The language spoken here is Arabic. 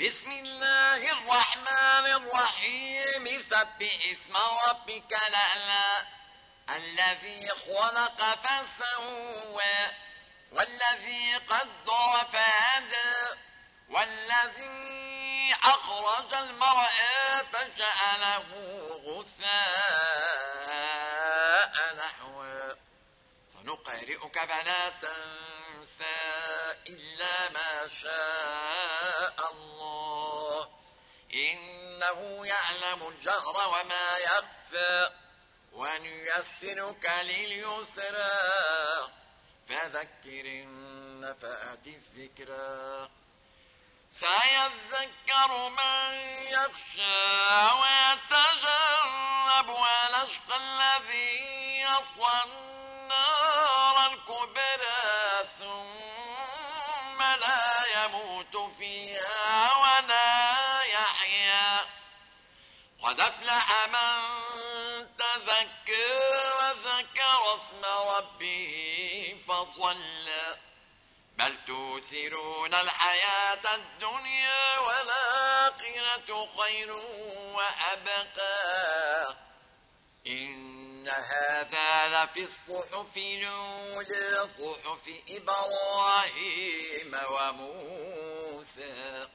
بسم الله الرحمن الرحيم. سبح اسم ربك الأعلى الذي خلق فسوى والذي قدر فهدى والذي أخرج المرأة فجعله غثاء نحوه. سنقرئك فلا تنسى إلا ما شاء الله. إنه يعلم الجهر وما يخفى ونيسرك لليسرى. فذكر النفأة الذكرى. سيذكر من يخشى ويتجنب ونشقى الذي يصوى النار الكبرى ثم لا يموت فيها قد افلح من تزكى وذكر اسم ربه فصلى بل توثرون الحياة الدنيا والآخرة خير وأبقى. إن هذا لفي الصحف الأولى صحف إبراهيم وموسى.